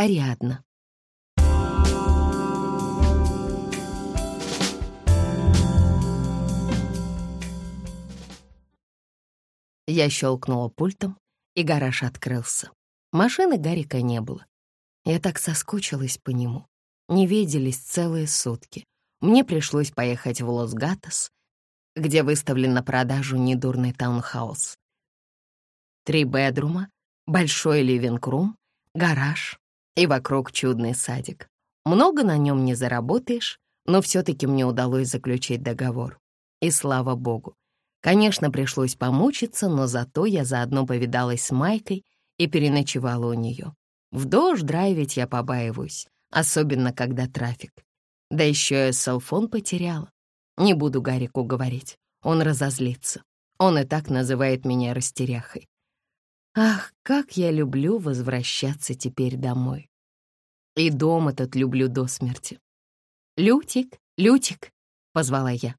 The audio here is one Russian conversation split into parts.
Ариадна. Я щелкнула пультом, и гараж открылся. Машины Гарика не было. Я так соскучилась по нему. Не виделись целые сутки. Мне пришлось поехать в Лос-Гатос, где выставлен на продажу недурный таунхаус. Три бедрума, большой ливинг-рум, гараж и вокруг чудный садик. Много на нем не заработаешь, но все-таки мне удалось заключить договор. И слава богу. Конечно, пришлось помучиться, но зато я заодно повидалась с Майкой и переночевала у нее. В дождь драйвить я побаиваюсь, особенно когда трафик. Да еще я селфон потеряла. Не буду Гарику говорить, он разозлится. Он и так называет меня растеряхой. Ах, как я люблю возвращаться теперь домой. И дом этот люблю до смерти. «Лютик, Лютик!» — позвала я.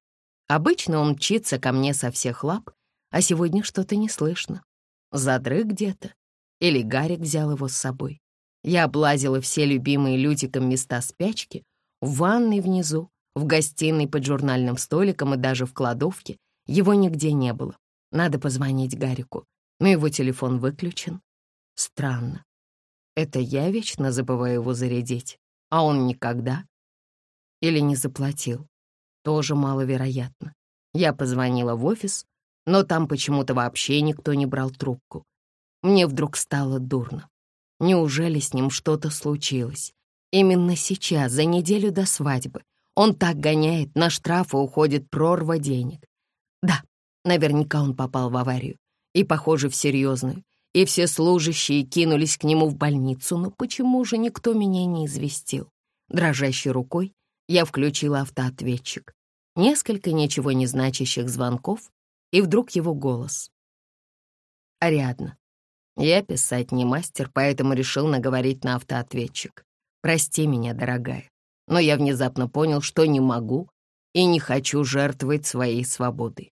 Обычно он мчится ко мне со всех лап, а сегодня что-то не слышно. Задрыг где-то. Или Гарик взял его с собой. Я облазила все любимые Лютиком места спячки, в ванной внизу, в гостиной под журнальным столиком и даже в кладовке. Его нигде не было. Надо позвонить Гарику, но его телефон выключен. Странно. Это я вечно забываю его зарядить, а он никогда. Или не заплатил. Тоже маловероятно. Я позвонила в офис, но там почему-то вообще никто не брал трубку. Мне вдруг стало дурно. Неужели с ним что-то случилось? Именно сейчас, за неделю до свадьбы. Он так гоняет, на штрафы уходит прорва денег. Да, наверняка он попал в аварию. И, похоже, в серьезную. И все служащие кинулись к нему в больницу. Но почему же никто меня не известил? Дрожащей рукой я включила автоответчик. Несколько ничего не значащих звонков, и вдруг его голос. «Ариадна, я писать не мастер, поэтому решил наговорить на автоответчик. Прости меня, дорогая, но я внезапно понял, что не могу и не хочу жертвовать своей свободой.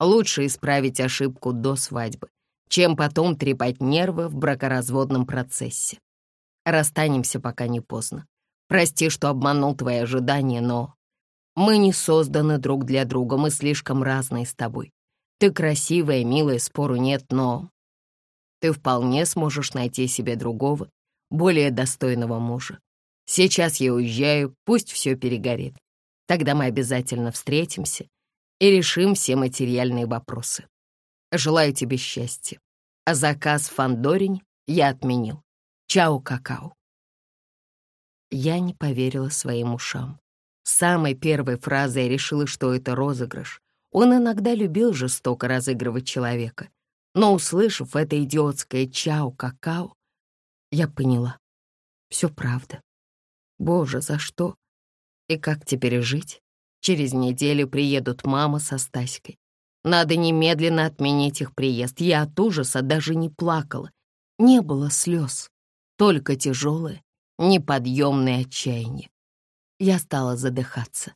Лучше исправить ошибку до свадьбы, чем потом трепать нервы в бракоразводном процессе. Расстанемся, пока не поздно. Прости, что обманул твои ожидания, но мы не созданы друг для друга, мы слишком разные с тобой. Ты красивая, милая, спору нет, но ты вполне сможешь найти себе другого, более достойного мужа. Сейчас я уезжаю, пусть все перегорит. Тогда мы обязательно встретимся и решим все материальные вопросы. Желаю тебе счастья. А заказ в я отменил. Чао, какао. Я не поверила своим ушам. С самой первой фразы я решила, что это розыгрыш. Он иногда любил жестоко разыгрывать человека. Но, услышав это идиотское «чао-какао», я поняла. Все правда. Боже, за что? И как теперь жить? Через неделю приедут мама со Стаськой. Надо немедленно отменить их приезд. Я от ужаса даже не плакала. Не было слез, только тяжелое, неподъемное отчаяние. Я стала задыхаться,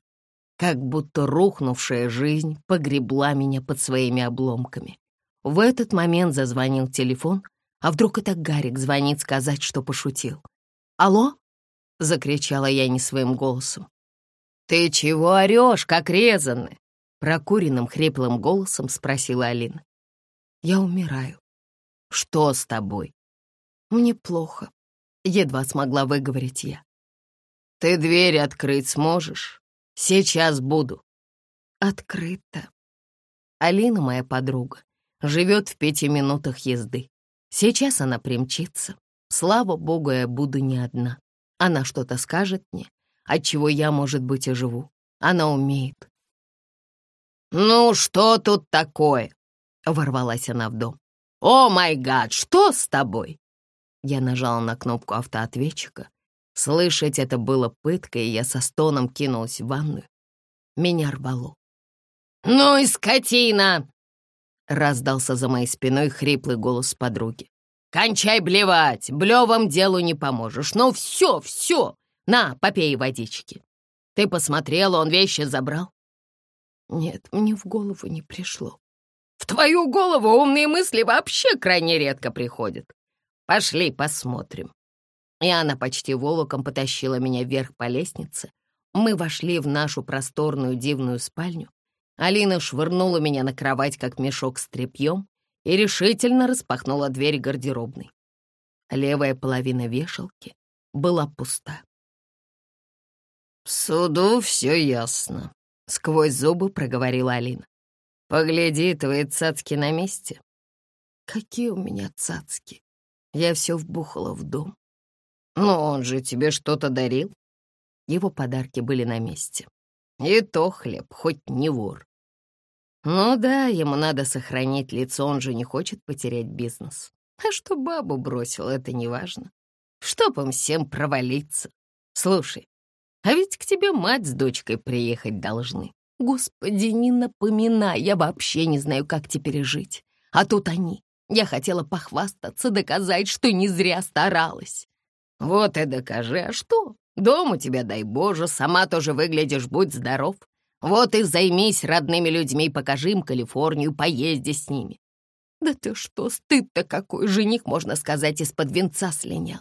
как будто рухнувшая жизнь погребла меня под своими обломками. В этот момент зазвонил телефон, а вдруг это Гарик звонит сказать, что пошутил. «Алло?» — закричала я не своим голосом. «Ты чего орешь, как резанный?» Прокуренным хриплым голосом спросила Алина. «Я умираю». «Что с тобой?» «Мне плохо», — едва смогла выговорить я. «Ты дверь открыть сможешь? Сейчас буду». «Открыто». Алина, моя подруга, живет в пяти минутах езды. Сейчас она примчится. Слава богу, я буду не одна. Она что-то скажет мне, от чего я, может быть, и живу. Она умеет. «Ну, что тут такое?» — ворвалась она в дом. «О, май гад, что с тобой?» Я нажала на кнопку автоответчика. Слышать это было пыткой, и я со стоном кинулась в ванную. Меня рвало. «Ну и скотина!» — раздался за моей спиной хриплый голос подруги. «Кончай блевать, блевом делу не поможешь. Ну все, все, на, попей водички. Ты посмотрела, он вещи забрал?» «Нет, мне в голову не пришло». «В твою голову умные мысли вообще крайне редко приходят. Пошли посмотрим». И она почти волоком потащила меня вверх по лестнице. Мы вошли в нашу просторную дивную спальню. Алина швырнула меня на кровать, как мешок с тряпьем, и решительно распахнула дверь гардеробной. Левая половина вешалки была пуста. «Суду все ясно», — сквозь зубы проговорила Алина. «Погляди, твои цацки на месте». «Какие у меня цацки? Я все вбухала в дом». «Но он же тебе что-то дарил?» Его подарки были на месте. И то хлеб, хоть не вор. Ну да, ему надо сохранить лицо, он же не хочет потерять бизнес. А что бабу бросил, это не важно. Чтоб им всем провалиться. Слушай, а ведь к тебе мать с дочкой приехать должны. Господи, не напоминай, я вообще не знаю, как теперь жить. А тут они. Я хотела похвастаться, доказать, что не зря старалась. Вот и докажи, а что? Дом у тебя, дай Боже, сама тоже выглядишь, будь здоров. Вот и займись родными людьми, покажи им Калифорнию, поезди с ними. Да ты что, стыд-то какой, жених, можно сказать, из-под венца слинял.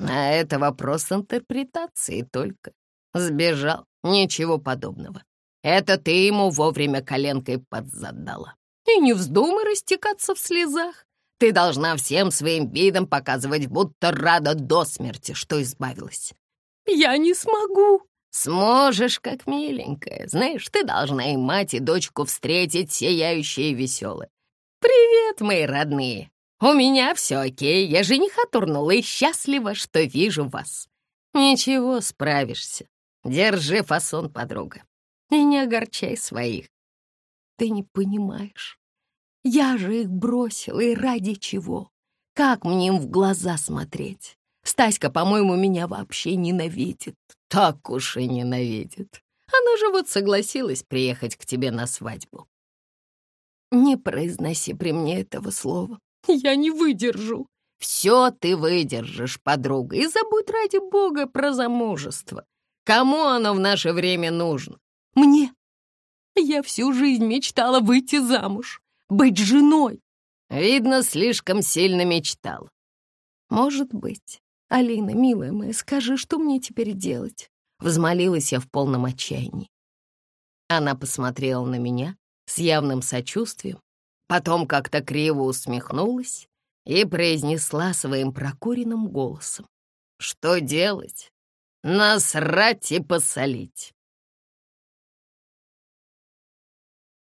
А это вопрос интерпретации только. Сбежал, ничего подобного. Это ты ему вовремя коленкой подзадала. И не вздумай растекаться в слезах. Ты должна всем своим видом показывать, будто рада до смерти, что избавилась. Я не смогу. Сможешь, как миленькая. Знаешь, ты должна и мать, и дочку встретить сияющие и веселые. Привет, мои родные. У меня все окей, я жениха турнула и счастлива, что вижу вас. Ничего, справишься. Держи фасон, подруга. И не огорчай своих. Ты не понимаешь. Я же их бросила, и ради чего? Как мне им в глаза смотреть? Стаська, по-моему, меня вообще ненавидит. Так уж и ненавидит. Она же вот согласилась приехать к тебе на свадьбу. Не произноси при мне этого слова. Я не выдержу. Все ты выдержишь, подруга, и забудь ради бога про замужество. Кому оно в наше время нужно? Мне. Я всю жизнь мечтала выйти замуж, быть женой. Видно, слишком сильно мечтала. Может быть. Алина, милая моя, скажи, что мне теперь делать? Взмолилась я в полном отчаянии. Она посмотрела на меня с явным сочувствием, Потом как-то криво усмехнулась и произнесла своим прокуренным голосом. «Что делать? Насрать и посолить.